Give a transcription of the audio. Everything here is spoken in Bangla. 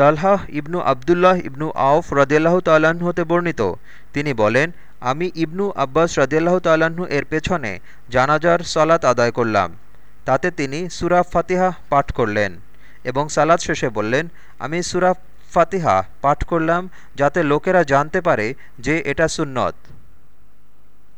তালহাহ ইবনু আবদুল্লাহ ইবনু আউফ রদিয়াল্লাহ তাল্লাহ্ন হতে বর্ণিত। তিনি বলেন, আমি ইবনু আব্বাস রদিয়াল্লাহ তাল্লাহ্ন এর পেছনে জানাজার সালাত আদায় করলাম। তাতে তিনি সুরা ফাতিহা পাঠ করলেন এবং সালাত শেষে বললেন, আমি সুরা ফাতিহা পাঠ করলাম যাতে লোকেরা জানতে পারে যে এটা সুন্নত।